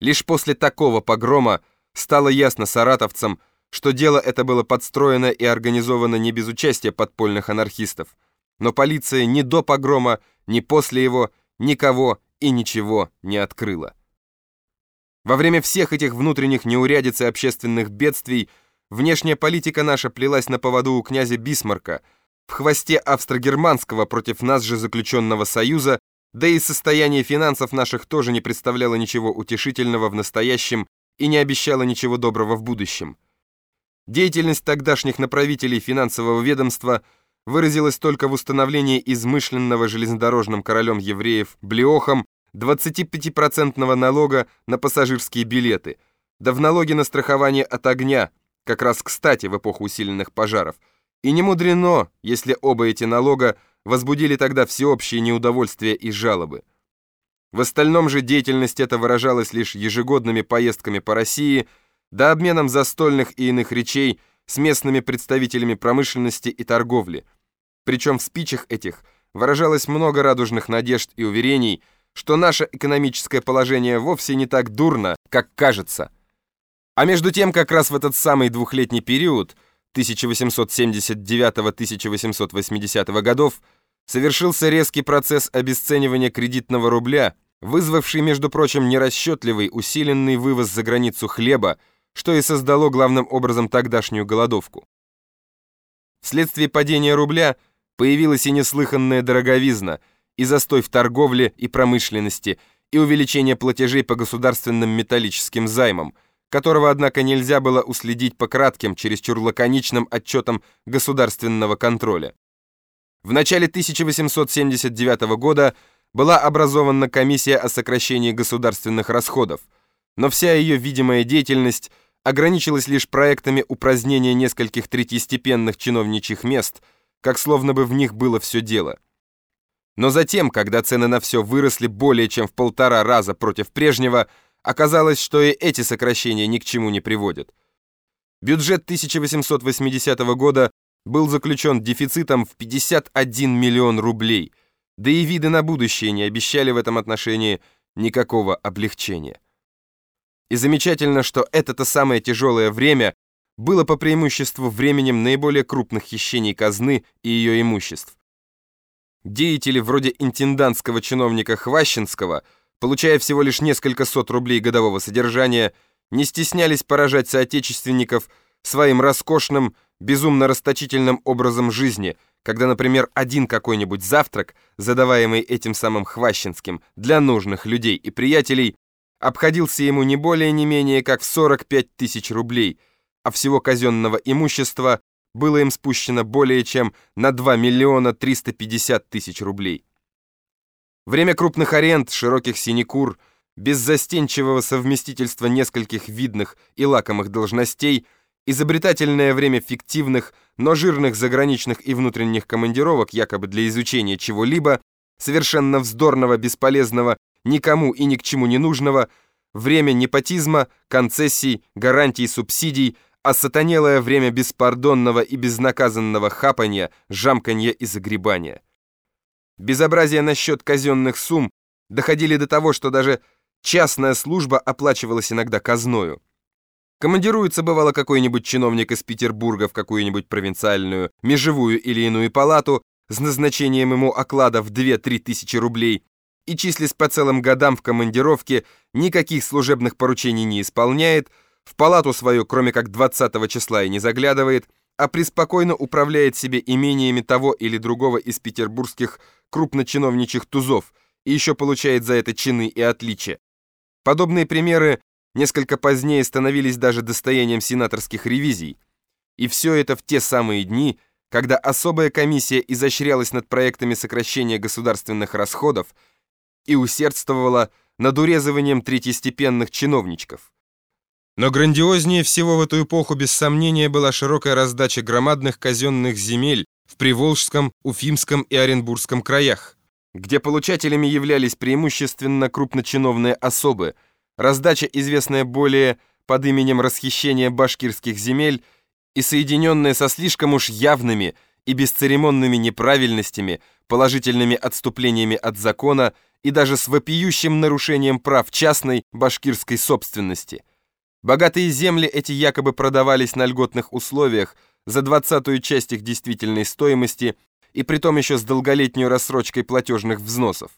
Лишь после такого погрома стало ясно саратовцам, что дело это было подстроено и организовано не без участия подпольных анархистов, но полиция ни до погрома, ни после его никого и ничего не открыла. Во время всех этих внутренних неурядиц и общественных бедствий внешняя политика наша плелась на поводу у князя Бисмарка, в хвосте австро-германского против нас же заключенного союза, да и состояние финансов наших тоже не представляло ничего утешительного в настоящем и не обещало ничего доброго в будущем. Деятельность тогдашних направителей финансового ведомства выразилась только в установлении измышленного железнодорожным королем евреев Блеохом 25% налога на пассажирские билеты, да в налоге на страхование от огня, как раз кстати в эпоху усиленных пожаров. И не мудрено, если оба эти налога возбудили тогда всеобщее неудовольствие и жалобы. В остальном же деятельность эта выражалась лишь ежегодными поездками по России, да обменом застольных и иных речей с местными представителями промышленности и торговли. Причем в спичах этих выражалось много радужных надежд и уверений – что наше экономическое положение вовсе не так дурно, как кажется. А между тем, как раз в этот самый двухлетний период 1879-1880 годов совершился резкий процесс обесценивания кредитного рубля, вызвавший, между прочим, нерасчетливый усиленный вывоз за границу хлеба, что и создало главным образом тогдашнюю голодовку. Вследствие падения рубля появилась и неслыханная дороговизна – и застой в торговле и промышленности, и увеличение платежей по государственным металлическим займам, которого, однако, нельзя было уследить по кратким, чересчур лаконичным отчетам государственного контроля. В начале 1879 года была образована комиссия о сокращении государственных расходов, но вся ее видимая деятельность ограничилась лишь проектами упразднения нескольких третьестепенных чиновничьих мест, как словно бы в них было все дело – но затем, когда цены на все выросли более чем в полтора раза против прежнего, оказалось, что и эти сокращения ни к чему не приводят. Бюджет 1880 года был заключен дефицитом в 51 миллион рублей, да и виды на будущее не обещали в этом отношении никакого облегчения. И замечательно, что это-то самое тяжелое время было по преимуществу временем наиболее крупных хищений казны и ее имуществ. Деятели вроде интендантского чиновника Хващенского, получая всего лишь несколько сот рублей годового содержания, не стеснялись поражать соотечественников своим роскошным, безумно расточительным образом жизни, когда, например, один какой-нибудь завтрак, задаваемый этим самым Хващенским для нужных людей и приятелей, обходился ему не более не менее как в 45 тысяч рублей, а всего казенного имущества было им спущено более чем на 2 миллиона 350 тысяч рублей. Время крупных аренд, широких синекур, беззастенчивого совместительства нескольких видных и лакомых должностей, изобретательное время фиктивных, но жирных заграничных и внутренних командировок якобы для изучения чего-либо, совершенно вздорного, бесполезного, никому и ни к чему не нужного, время непотизма, концессий, гарантий, субсидий – а время беспардонного и безнаказанного хапанья, жамканья и загребания. Безобразия насчет казенных сумм доходили до того, что даже частная служба оплачивалась иногда казною. Командируется, бывало, какой-нибудь чиновник из Петербурга в какую-нибудь провинциальную, межевую или иную палату с назначением ему оклада в 2-3 тысячи рублей и, числясь по целым годам в командировке, никаких служебных поручений не исполняет, в палату свою, кроме как 20 числа, и не заглядывает, а преспокойно управляет себе имениями того или другого из петербургских крупночиновничьих тузов и еще получает за это чины и отличия. Подобные примеры несколько позднее становились даже достоянием сенаторских ревизий. И все это в те самые дни, когда особая комиссия изощрялась над проектами сокращения государственных расходов и усердствовала над урезыванием третьестепенных чиновничков. Но грандиознее всего в эту эпоху без сомнения была широкая раздача громадных казенных земель в Приволжском, Уфимском и Оренбургском краях, где получателями являлись преимущественно крупночиновные особы, раздача, известная более под именем расхищения башкирских земель и соединенная со слишком уж явными и бесцеремонными неправильностями, положительными отступлениями от закона и даже с вопиющим нарушением прав частной башкирской собственности. Богатые земли эти якобы продавались на льготных условиях за двадцатую часть их действительной стоимости и притом еще с долголетней рассрочкой платежных взносов.